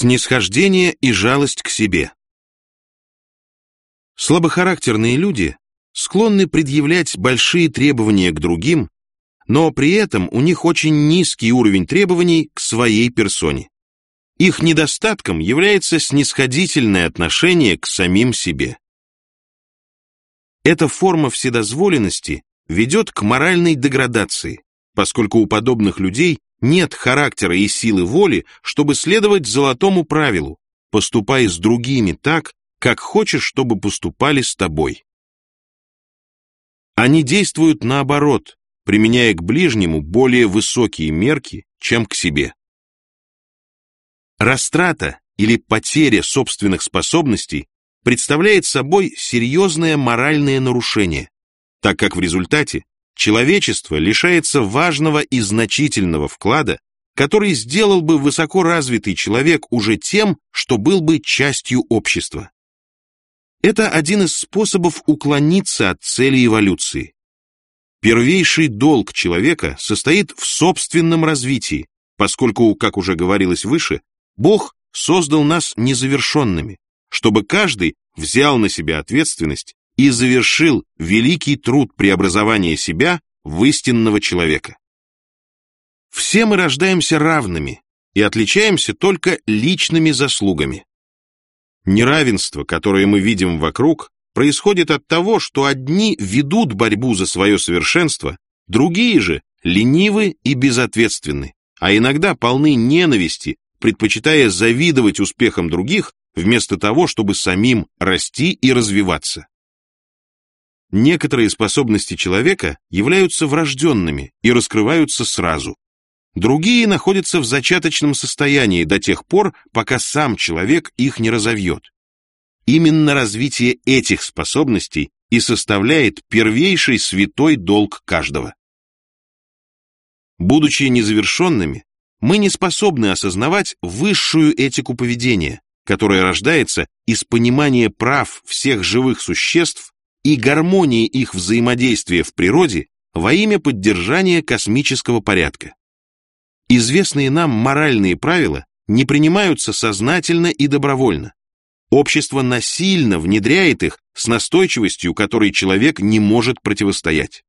Снисхождение и жалость к себе. Слабохарактерные люди склонны предъявлять большие требования к другим, но при этом у них очень низкий уровень требований к своей персоне. Их недостатком является снисходительное отношение к самим себе. Эта форма вседозволенности ведет к моральной деградации, поскольку у подобных людей нет характера и силы воли, чтобы следовать золотому правилу, поступай с другими так, как хочешь, чтобы поступали с тобой. Они действуют наоборот, применяя к ближнему более высокие мерки, чем к себе. Растрата или потеря собственных способностей представляет собой серьезное моральное нарушение, так как в результате человечество лишается важного и значительного вклада, который сделал бы высокоразвитый человек уже тем, что был бы частью общества. Это один из способов уклониться от цели эволюции. Первейший долг человека состоит в собственном развитии, поскольку, как уже говорилось выше, Бог создал нас незавершенными, чтобы каждый взял на себя ответственность и завершил великий труд преобразования себя в истинного человека. Все мы рождаемся равными и отличаемся только личными заслугами. Неравенство, которое мы видим вокруг, происходит от того, что одни ведут борьбу за свое совершенство, другие же ленивы и безответственны, а иногда полны ненависти, предпочитая завидовать успехам других, вместо того, чтобы самим расти и развиваться. Некоторые способности человека являются врожденными и раскрываются сразу. Другие находятся в зачаточном состоянии до тех пор, пока сам человек их не разовьет. Именно развитие этих способностей и составляет первейший святой долг каждого. Будучи незавершенными, мы не способны осознавать высшую этику поведения, которая рождается из понимания прав всех живых существ и гармонии их взаимодействия в природе во имя поддержания космического порядка. Известные нам моральные правила не принимаются сознательно и добровольно. Общество насильно внедряет их с настойчивостью, которой человек не может противостоять.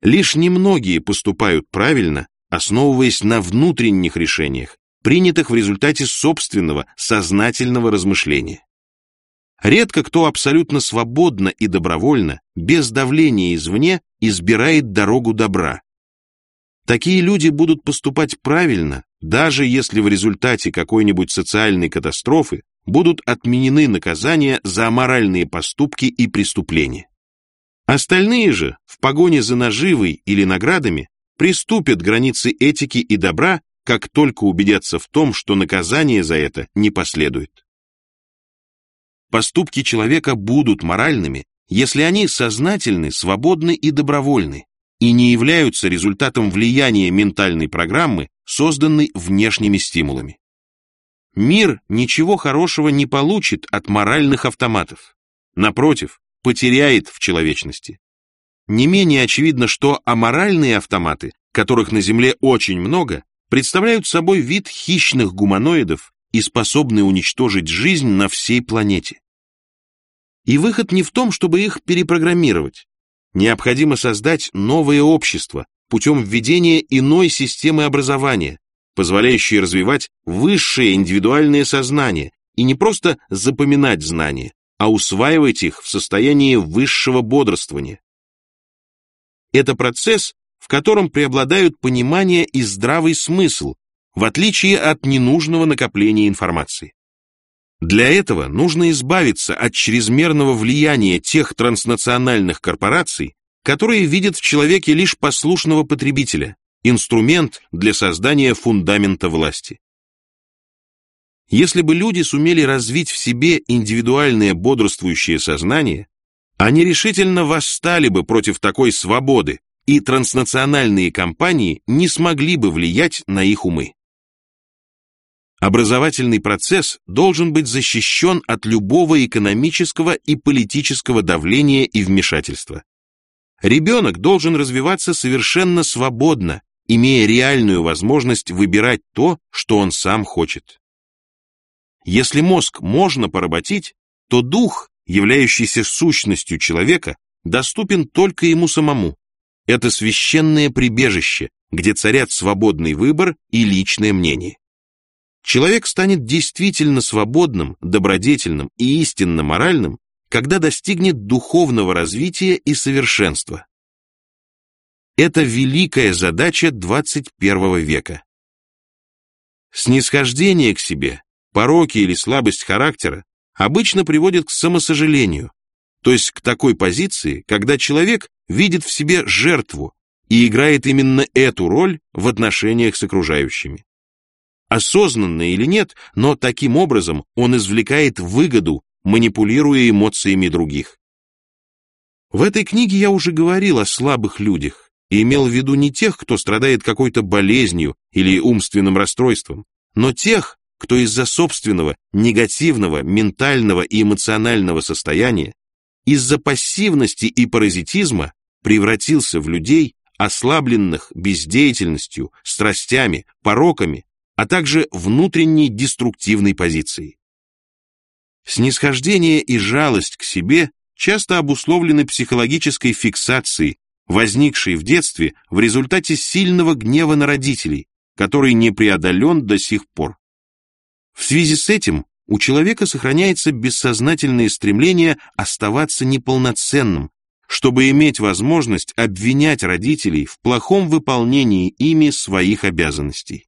Лишь немногие поступают правильно, основываясь на внутренних решениях, принятых в результате собственного сознательного размышления. Редко кто абсолютно свободно и добровольно, без давления извне, избирает дорогу добра. Такие люди будут поступать правильно, даже если в результате какой-нибудь социальной катастрофы будут отменены наказания за аморальные поступки и преступления. Остальные же, в погоне за наживой или наградами, приступят границы этики и добра, как только убедятся в том, что наказание за это не последует. Поступки человека будут моральными, если они сознательны, свободны и добровольны, и не являются результатом влияния ментальной программы, созданной внешними стимулами. Мир ничего хорошего не получит от моральных автоматов. Напротив, потеряет в человечности. Не менее очевидно, что аморальные автоматы, которых на Земле очень много, представляют собой вид хищных гуманоидов и способны уничтожить жизнь на всей планете. И выход не в том, чтобы их перепрограммировать. Необходимо создать новое общество путем введения иной системы образования, позволяющей развивать высшее индивидуальное сознание и не просто запоминать знания, а усваивать их в состоянии высшего бодрствования. Это процесс, в котором преобладают понимание и здравый смысл, в отличие от ненужного накопления информации. Для этого нужно избавиться от чрезмерного влияния тех транснациональных корпораций, которые видят в человеке лишь послушного потребителя, инструмент для создания фундамента власти. Если бы люди сумели развить в себе индивидуальное бодрствующее сознание, они решительно восстали бы против такой свободы, и транснациональные компании не смогли бы влиять на их умы. Образовательный процесс должен быть защищен от любого экономического и политического давления и вмешательства. Ребенок должен развиваться совершенно свободно, имея реальную возможность выбирать то, что он сам хочет. Если мозг можно поработить, то дух, являющийся сущностью человека, доступен только ему самому. Это священное прибежище, где царят свободный выбор и личное мнение. Человек станет действительно свободным, добродетельным и истинно моральным, когда достигнет духовного развития и совершенства. Это великая задача 21 века. Снисхождение к себе, пороки или слабость характера обычно приводят к самосожалению, то есть к такой позиции, когда человек видит в себе жертву и играет именно эту роль в отношениях с окружающими. Осознанно или нет, но таким образом он извлекает выгоду, манипулируя эмоциями других. В этой книге я уже говорил о слабых людях и имел в виду не тех, кто страдает какой-то болезнью или умственным расстройством, но тех, кто из-за собственного негативного ментального и эмоционального состояния, из-за пассивности и паразитизма превратился в людей, ослабленных бездеятельностью, страстями, пороками, а также внутренней деструктивной позицией. Снисхождение и жалость к себе часто обусловлены психологической фиксацией, возникшей в детстве в результате сильного гнева на родителей, который не преодолен до сих пор. В связи с этим у человека сохраняется бессознательное стремление оставаться неполноценным, чтобы иметь возможность обвинять родителей в плохом выполнении ими своих обязанностей.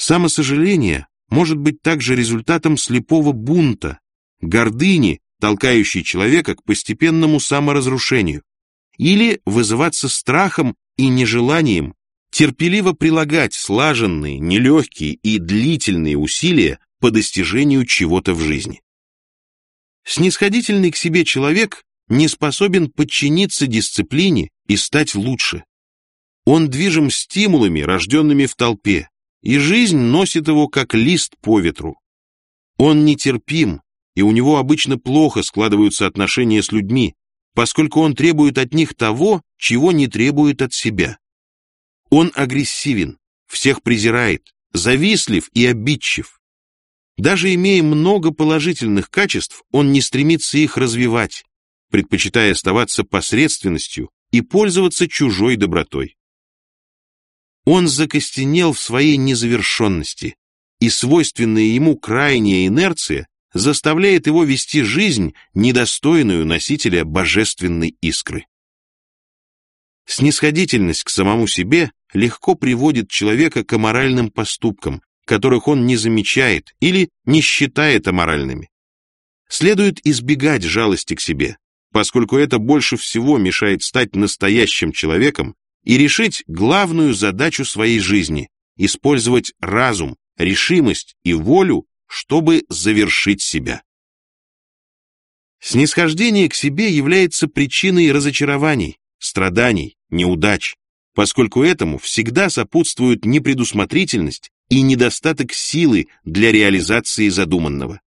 Самосожаление может быть также результатом слепого бунта, гордыни, толкающей человека к постепенному саморазрушению, или вызываться страхом и нежеланием терпеливо прилагать слаженные, нелегкие и длительные усилия по достижению чего-то в жизни. Снисходительный к себе человек не способен подчиниться дисциплине и стать лучше. Он движим стимулами, рожденными в толпе, и жизнь носит его как лист по ветру. Он нетерпим, и у него обычно плохо складываются отношения с людьми, поскольку он требует от них того, чего не требует от себя. Он агрессивен, всех презирает, завистлив и обидчив. Даже имея много положительных качеств, он не стремится их развивать, предпочитая оставаться посредственностью и пользоваться чужой добротой. Он закостенел в своей незавершенности, и свойственная ему крайняя инерция заставляет его вести жизнь, недостойную носителя божественной искры. Снисходительность к самому себе легко приводит человека к аморальным поступкам, которых он не замечает или не считает аморальными. Следует избегать жалости к себе, поскольку это больше всего мешает стать настоящим человеком и решить главную задачу своей жизни – использовать разум, решимость и волю, чтобы завершить себя. Снисхождение к себе является причиной разочарований, страданий, неудач, поскольку этому всегда сопутствуют непредусмотрительность и недостаток силы для реализации задуманного.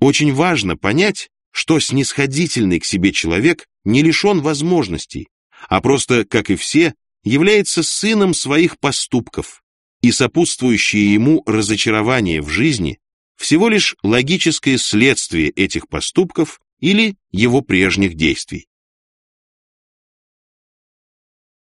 Очень важно понять, что снисходительный к себе человек не лишен возможностей, а просто, как и все, является сыном своих поступков, и сопутствующее ему разочарование в жизни всего лишь логическое следствие этих поступков или его прежних действий.